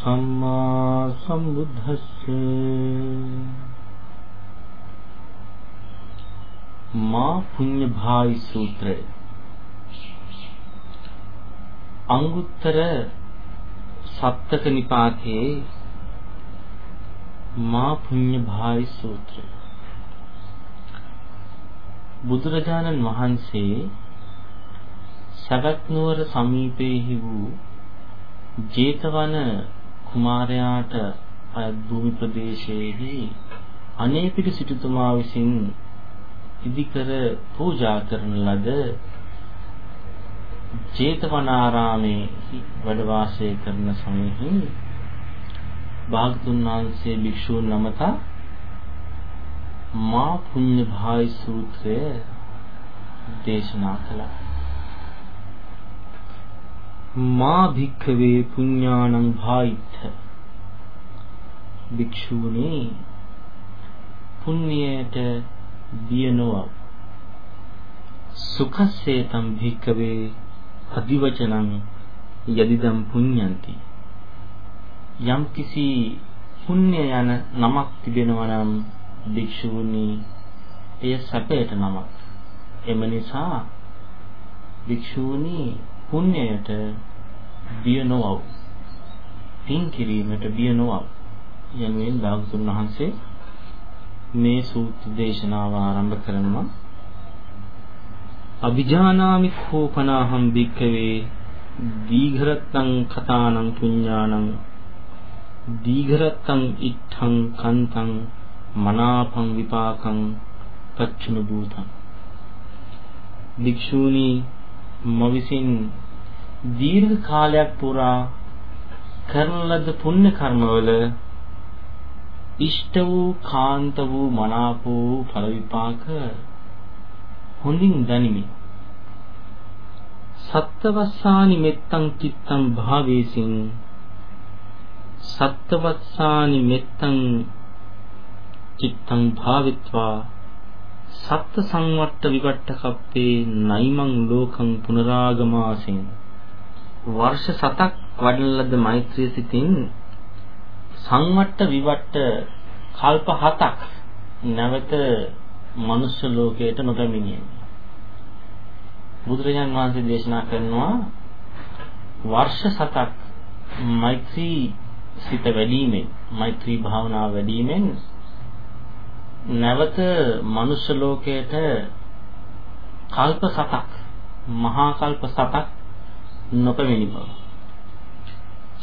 සම්මා සම්බුද්දස්ස මා පුඤ්ඤ භායි සූත්‍රය. අංගුත්තර සප්තක නිපාතේ මා පුඤ්ඤ භායි සූත්‍රය. බුදුරජාණන් වහන්සේ සවැත් නුවර සමීපයේහි වූ ජේතවන කුමාරයාට අයත් භූමි ප්‍රදේශයේහි අනේපිට සිටුතුමා විසින් ඉදිකර පූජා කරන ලද ජේතවනාරාමේ වැඩ වාසය කරන සමයෙහි භාගතුන් වහන්සේ භික්ෂූන් නමතා මා පුඤ්ඤ භායි සූත්‍රය දේශනා කළා. මා භික්ඛවේ පුඤ්ඤානං භායිත්ත භික්ෂූනි පුණ්‍යයට බිය නොව සුඛස්සේතම් භික්ඛවේ අදිවචනං යදිදම් පුඤ්ඤන්ති. යම් කිසි පුණ්‍ය යන නමක් තිබෙනවා නම් භික්ෂූනි එය සැපයට නමක්. එම නිසා භික්ෂූනි පුණ්‍යයට බිය නොවව්. පින් කිරීමට බිය නොවව්. යනුවෙන් භාගතුන් වහන්සේ මේ සූත්‍ර දේශනාව ආරම්භ කරනවා. අභිජානාමි කෝපනාහම් භික්ඛවේ දීඝරත්තං කතානං පුඤ්ඤානං දීඝරත්තං ඉත්තං කන්තං මනාපං විපාකං පච්චුන භූතං භික්ෂූනි මම විසින් දීර්ඝ කාලයක් පුරා කරන ලද පුණ්‍ය කර්මවල ඉෂ්ට වූ කාන්ත වූ මනාප වූ ඵල විපාක හොඳින් දනිමි. සත්තවස්සානි මෙත්තං චිත්තං භාවේසින් සත්තවස්සානි මෙත්තං චිත්තං භාවිත්වා සත්ත සංවට්ට විවට්ට කප්පේ නයිමං ලෝකං පුනරාගමාසෙන්. වර්ෂ 7ක් වඩන ලද මෛත්‍රිය සිතින් සංවට්ට විවට්ට කල්ප 7ක් නැවත මනුෂ්‍ය ලෝකයට නොපැමිණියේ බුදුරජාන් වහන්සේ දේශනා කරනවා වර්ෂ 7ක් මෛත්‍රී සිත වැඩිමෙන් මෛත්‍රී භාවනාව වැඩිමෙන් නැවත මනුෂ්‍ය ලෝකයට කල්ප සතක් මහා කල්ප සතක් නොපෙමිණි බව.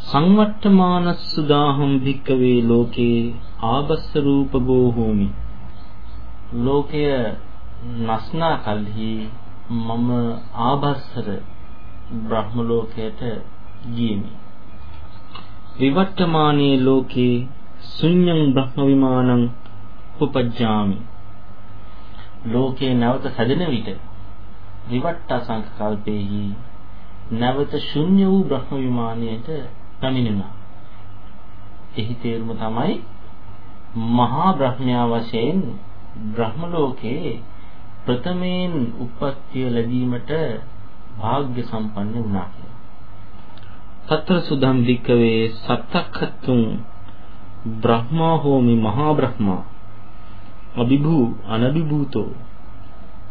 සංවට්ඨමානස්සුදාහම් භික්කවේ ලෝකේ ආබස්ස රූප බෝහෝමි ලෝකය නස්නා කල්හි මම ආබස්සර බ්‍රහ්ම ලෝකයට ගියමි. විවට්ඨමානී ලෝකේ ශුන්‍යං බ්‍රහ්ම විමානං උපජ්ජාමි ලෝකේ නැවත හැදෙන විට විවට්ට සංකල්පේහි නැවත ශුන්‍ය වූ බ්‍රහ්ම විමානයට පැමිණෙනවා. එහි තේරුම තමයි මහා බ්‍රහ්මයා වශයෙන් බ්‍රහ්ම ලෝකේ ප්‍රථමයෙන් උපත්තිය ලැබීමට වාග්ය සම්පන්න වුණා කියලා. తත්‍ර සුදම් වික්කවේ සත්තක්ඛතුන් බ්‍රහ්මා හෝමි මහා බ්‍රහ්මා. අභිභූ අනභිභූතෝ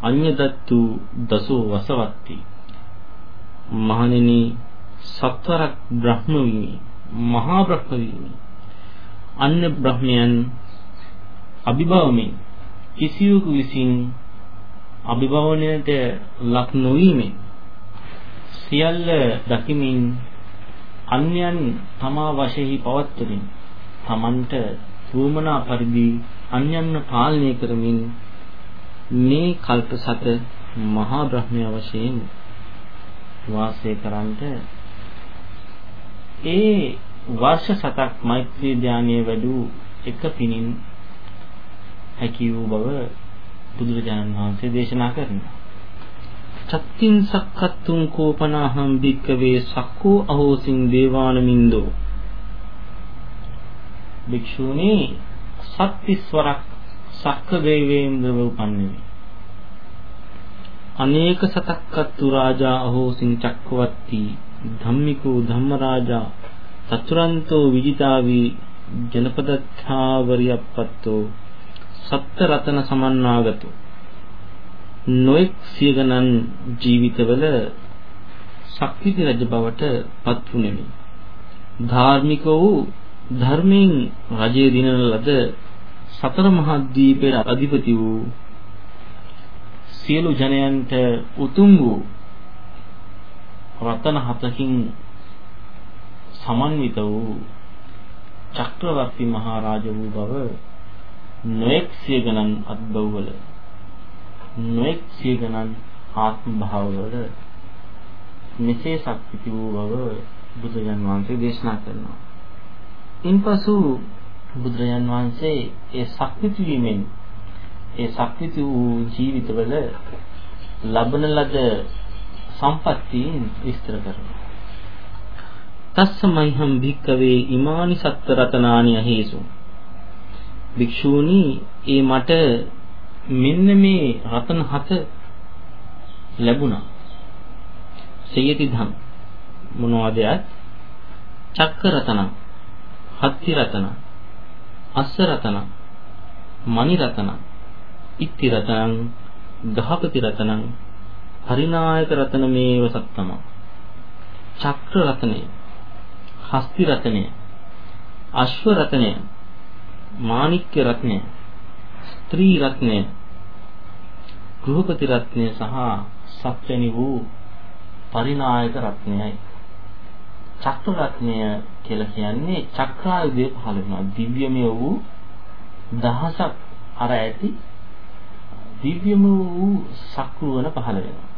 අඤ්ඤදත්තු දසෝ වසවත්ති. මහණෙනි සත්වරක් බ්‍රහ්ම වීමි මහා බ්‍රහ්ම වීමි අන්න බ්‍රහ්මයන් අභිභවමින් කිසියෙකු විසින් අභිභවණයට ලක් නොවීමෙන් සියල්ල දකිමින් අන්‍යයන් තමා වශයෙහි පවත්වමින් තමන්ට වුමනා පරිදි අන්‍යයන්ව පාලනය කරමින් මේ කල්ප සත මහා බ්‍රහ්මය වශයෙන් වාසය කරන්ට ඒ වර්ෂ සතක් මෛත්‍රී ධානයේ වැඩු එක පිනින් හැකි වූ බව බුදුරජාණන් වහන්සේ දේශනා කරනවා. චත්තින් සක්කත්තුං කෝපනාහම් භික්කවේ සක්කෝ අහෝසින් දේවානමින්දෝ භික්ෂූනි සත්තිස්වරක් සක්ක දේවේන්ද්‍රව උපන්නේමි. අනේක සතක්කත්තු රාජා අහෝසින් චක්කවත්ති ධම්මිකෝ ධම්මරාජා චතුරන්තෝ විජිතාවි ජනපදත්ථාවරියප්පත්තෝ සත්ත රතන සමන්නාගතෝ නොඑක් සිය ගණන් ජීවිතවල ශක්තිති රජ බවට පත් වුනේමි. ධාර්මික වූ ධර්මයෙන් රජය දිනන ලද සතර මහා දීපේ අධිපති වූ සියලු ජනයන්ට උතුම් වූ රතන හතකින් සමන්විත වූ චක්‍රවර්ති මහරජ වූ බව නොඑක් සිය ගණන් අත්බවවල නොඑක් සිය ගණන් ආත්ම භාවවල මෙසේ ශක්තිති වූ බව බුදුරජාන් වහන්සේ දේශනා කරනවා. ඉන්පසු බුදුරජාන් වහන්සේ ඒ ශක්තිති වීමෙන් ඒ ශක්තිති වූ ජීවිතවල ලබන ලද සම්පත්තිය විස්තර කරනවා. තස්සමයිහම් භික්කවේ ඉමානි සත්ත රතනානි අහේසු භික්ෂූනි ඒ මට මෙන්න මේ රතන හත ලැබුණා. සයති ධම් මොනවද යත්? චක්ක රතන, හත්ති රතන, අස්ස රතන, මණි රතන, ඉත්ති රතනං, ගහපති රතනං, හරිනායක රතන මේව සත්තම. චක්‍ර රතනය, හස්ති රතනය, අශ්ව රතනය, මාණික්‍ය රත්නය, ස්ත්‍රී රත්නය, ගෘහපති රත්නය සහ සත්වැනි වූ පරිනායක රත්නයයි. චක්‍ර රත්නය කියලා කියන්නේ චක්‍රායුධය පහළ වෙනවා. දිව්‍යමය වූ දහසක් අර ඇති දිව්‍යම වූ සක්‍රුවන පහළ වෙනවා.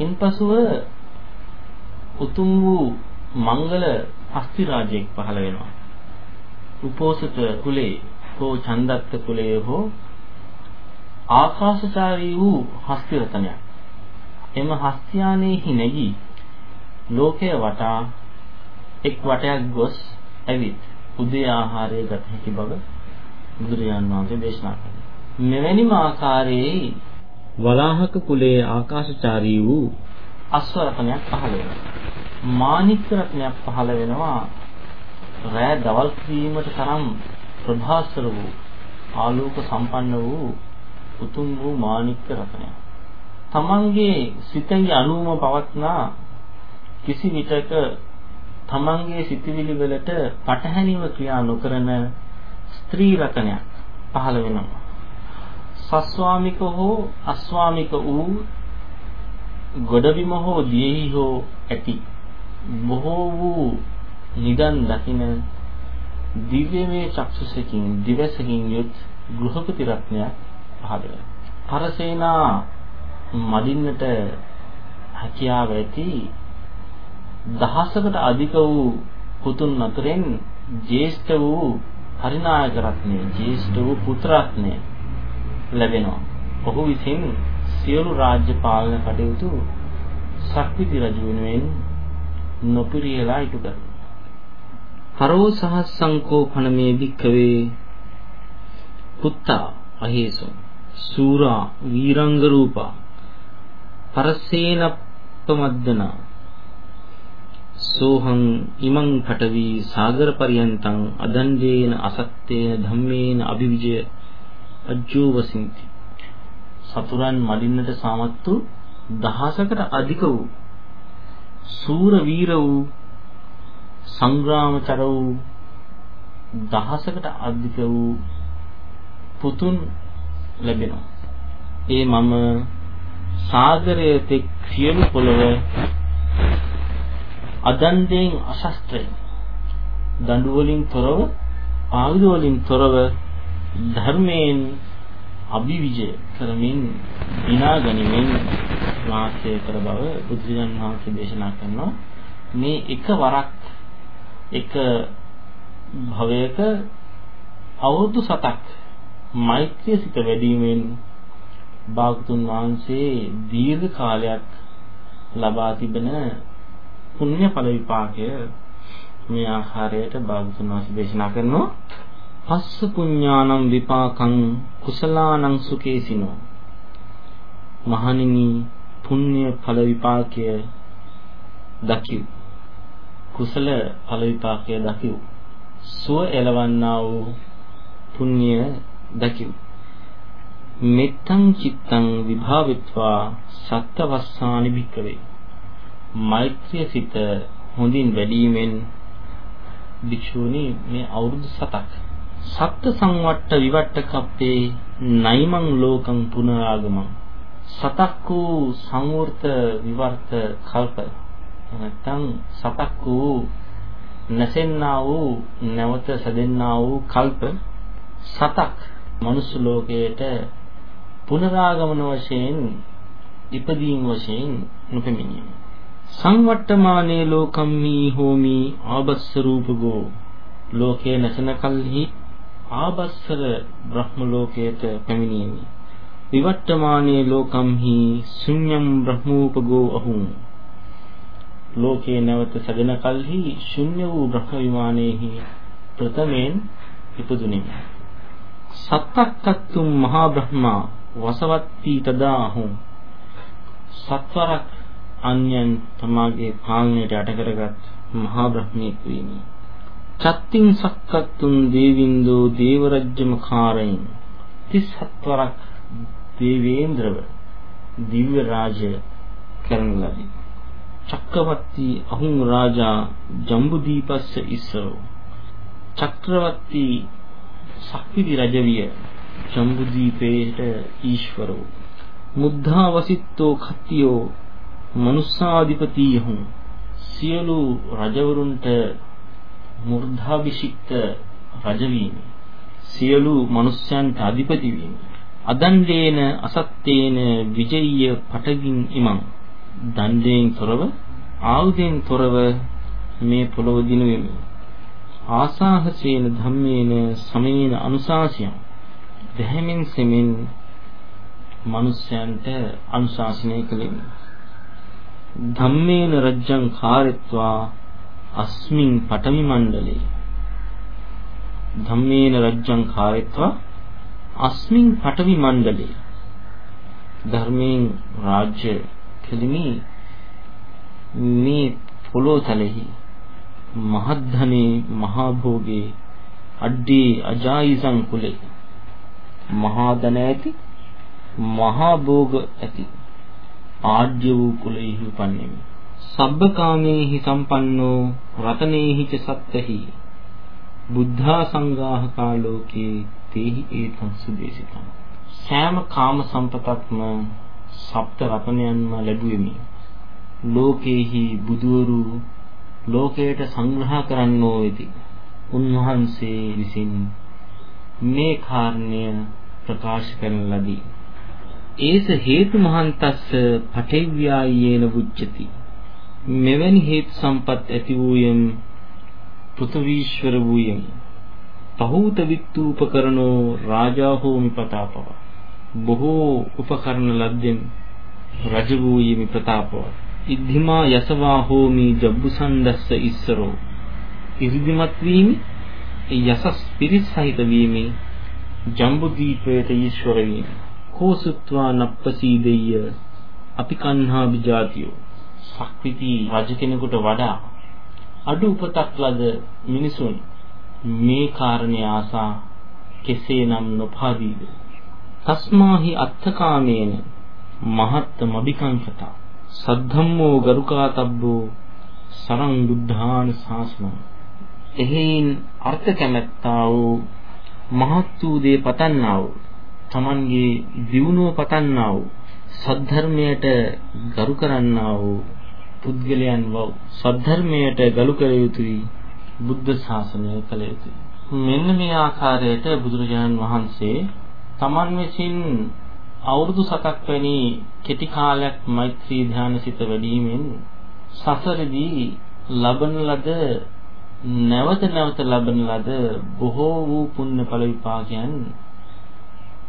ඉන්පසුව උතුම් වූ මංගල අස්ති රාජයෙක් පහළ වෙනවා. උපෝසත කුලේ හෝ චන්දත්ත කුලයේ හෝ ආකාශචාරී වූ හස්ති රතනයක්. එම හස්තියානෙහි නැගී ලෝකය වටා එක් වටයක් ගොස් ඇවිත් උදේ ආහාරය ගත හැකි බව බුදුරජාන් වහන්සේ දේශනා කළා. මෙවැනිම ආකාරයේ වලාහක කුලයේ ආකාශචාරී වූ අස්ව රත්නයක් පහළ වෙනවා. මාණික් රත්නයක් පහළ වෙනවා. රෑ දවල් වීමට තරම් ප්‍රභාස්වර වූ ආලෝක සම්පන්න වූ උතුම් වූ මාණික්ක රත්නය. තමන්ගේ සිතෙහි අනුම පවත්නා කිසි විටක තමන්ගේ සිතවිලි වලට පටහැනිව ක්‍රියා නොකරන ස්ත්‍රී රතනයක් පහළ වෙනවා. සස්වාමික හෝ අස්වාමික වූ ගොඩබිම හෝ දියෙහි හෝ ඇති බොහෝ වූ නිදන් දකින දිව්‍යමය චක්ෂුසකින් දිවසකින් යුත් ගෘහපති රත්නයක් පහළ වෙනවා. පරසේනා මදින්නට හැකියාව ඇති දහසකට අධික වූ පුතුන් අතරින් ජේෂ්ඨ වූ පරිනායක රත්නය, ජේෂ්ඨ වූ පුත්‍රත්නය ලැබෙනවා. ඔහු විසින් සියලු රාජ්‍ය පාලන කටයුතු ශක්තිති රජු වෙනුවෙන් නොපිරියලා ඉටු කරනවා. කරෝ සහස්සංකෝ පනමේ වික්කවේ පුත්තා අහේසු සූරා වීරංග රූපා පරසේනප්පමද්දනා සෝහං ඉමං පඨවි සාගර පරියන්තං අදණ්ඩේන අසත්තේන ධම්මේන අභිවිජය අජ්ජෝ වසින්ති සතුරන් මඩින්නට සමත්තු දහසකට අධික වූ සූර වීර වූ සංග්‍රාමචර වූ දහසකට අධික වූ පුතුන් ලැබෙනවා. ඒ මම සාගරයේ තෙක් සියලු පොළව අදන්දෙන් අශස්ත්‍රයෙන් දඬු වලින් තොරව ආයුධ වලින් තොරව ධර්මයෙන් අභිවිජය කරමින් විනා ගනිමින් වාසය කර බව බුදුරජාණන් වහන්සේ දේශනා කරනවා. මේ එක වරක් එක භවයක අවුරුදු 7ක් මෛත්‍රිය සිත වැඩිවීමෙන් භාගතුන් වහන්සේ දීර්ඝ කාලයක් ලබා තිබෙන පුණ්‍ය ඵල විපාකය මේ ආකාරයට භාගතුන් වහන්සේ දේශනා කරනවා. පස්ස පුඤ්ඤානම් විපාකං කුසලානං සුකේසිනෝ මහණෙනි පුණ්‍ය ඵල විපාකය දකිව්. කුසල ඵල විපාකය දකිව්. සුව එලවන්නා වූ පුණ්‍ය දකිව්. මෙත්තං චිත්තං විභාවිත්වා සත්තවස්සානි භික්කවේ. මෛත්‍රිය සිත හොඳින් වැඩිමෙන් භික්ෂූනි මේ අවුරුදු 7ක් සත්ත්‍ය සංවට්ට විවට්ට කප්පේ නයිමං ලෝකං පුනරාගමං. සතක් වූ සංවෘත විවර්ත කල්ප. නැත්නම් සතක් වූ නැසෙන්නා වූ නැවත සැදෙන්නා වූ කල්ප සතක් මනුස්ස ලෝකයට පුනරාගමන වශයෙන් ඉපදීම් වශයෙන් නොපෙමිණීම. සංවට්ටමානේ ලෝකම්මි හෝමි ආබස්ස රූපගෝ ලෝකේ නැසන කල්හි ආබස්සර බ්‍රහ්ම ලෝකයට පැමිණීමේ. විවට්ටමානේ ලෝකම්හි ශුන්‍යම් බ්‍රහ්මෝපගෝ අහුම්. ලෝකේ නැවත සැදෙන කල්හි ශුන්‍ය වූ බ්‍රහ්ම විමානයේහි ප්‍රථමයෙන් ඉපදුනේ සත්තක්කත්තුම් මහා බ්‍රහ්මා වසවත්ති තදාහුම් සත්වරක් අන්‍යයන් තමාගේ පාලනයට යට කරගත් මහා බ්‍රහ්මීක් වීමි චත්තිං සක්කත්තුන් දේවින්දෝ දේවරජ්‍යම කාරයින් 37 වරක් දේවේන්ද්‍රව දිව්‍ය රාජ්‍ය කරන ලදී. චක්‍රවර්ති අහුන් රාජා ජම්බුදීපස්ස ඉස්සරෝ චක්‍රවර්ති සක්විති රජවිය ජම්බුදීපේට ඊශ්වරෝ මුද්ධා වසිත්තෝ කත්තියෝ මනුස්සාධිපතියහුන් සියලු රජවරුන්ට මුර්ධාභිෂික්ත රජවීම සියලු මනුෂ්‍යයන්ට අධිපති වීම අදණ්ඩේන අසත්තේන විජය්‍ය පටගින් ඉමං. දණ්ඩයෙන් තොරව ආයුධයෙන් තොරව මේ පොළොව දිනුවෙමි ආසාහසේන ධම්මේන සමේන අනුශාසියම් දැහැමින් සෙමින් මිනිසයන්ට අනුශාසනය කළෙමි. ධම්මේන රජ්ජං කාරත්වා අස්මින් පඨවි මණ්ඩලේ. ධම්මේන රජ්ජං කාරත්වා අස්මින් පටවි මණ්ඩලේ. ධර්මයෙන් රාජ්‍ය කෙලිමි. මේ පොළොතලෙහි මහද්ධනේ මහා භෝගේ අඩ්ඩේ අජායිසං කුලේ මහා ධන ඇති මහා භෝග ඇති. ආඩ්‍ය වූ කුලෙහි උපන්නේමි. සබ්බකාමේහි සම්පන්නෝ රතනේහි ච සත්තහි. බුද්ධා සංඝාහකා ලෝකේ තේහි ඒතං සුදේශිතං. සෑම කාම සම්පතක්ම සප්ත රතනයන්ම ලැබුවෙමි. ලෝකේහි බුදවරු ලෝකයට සංග්‍රහ කරන්නෝ වෙති. උන්වහන්සේ විසින් මේ කාරණය ප්‍රකාශ කරන ලදී. ඒස හේතු මහන්තස්ස පටේව්‍යායේන වුච්චති මෙවැනි හේතු සම්පත් ඇති වූයම් පෘථවීශ්වර වූයම්. පහූත විත්තූපකරණෝ රාජා හෝමි ප්‍රතාපව. බොහෝ උපකරණ ලද්දෙන් රජ වූයේමි ප්‍රතාපව. ඉද්ධිමා යසවා හෝමි ජබ්බුසන්දස්ස ඉස්සරෝ. ඉරිදිමත් වීමි යසස් පිරිස් සහිත වීමි ජම්බුදීපයට ඊශ්වර වීමි. කෝසුත්වා නප්පසීදෙය්‍ය අපි කන්හා විජාතියෝ. සක්විති රජ කෙනෙකුට වඩා අඩු උපතක් ලද මිනිසුන් මේ කාරණේ ආසා කෙසේනම් නොපාදීද? තස්මාහි අත්තකාමේන මහත්තම අභිකංකතා සද්ධම්මෝ ගරුකාතබ්බෝ සරං බුද්ධාන ශාසන එහෙයින් අර්ථ කැමැත්තා වූ මහත් වූ දේ පතන්නා වූ තමන්ගේ දියුණුව පතන්නා වූ සද්ධර්මයට ගරු කරන්නා වූ පුද්ගලයන් වූ සද්ධර්මයට ගරු කළ යුතුයි බුද්ධ ශාසනය කළ යුතුයි. මෙන්න මේ ආකාරයට බුදුරජාණන් වහන්සේ තමන් විසින් අවුරුදු 7ක් වැනි කෙටි කාලයක් මෛත්‍රී ධානසිත වැඩිවීමෙන් සසරදී ලබන ලද නැවත නැවත ලබන ලද බොහෝ වූ පුණ්‍යඵල විපාකයන්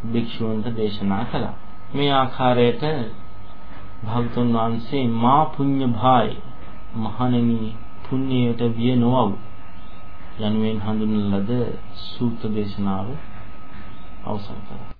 භික්ෂුවන්ට දේශනා කළා. මේ ආකාරයට භාගතුන් වහන්සේ මා පුඤ්ඤ භායි මහණෙනි පුණ්‍යයට විය නොවව් යනුවෙන් හඳුන්වන ලද සූත්‍ර දේශනාව අවසන් කළා.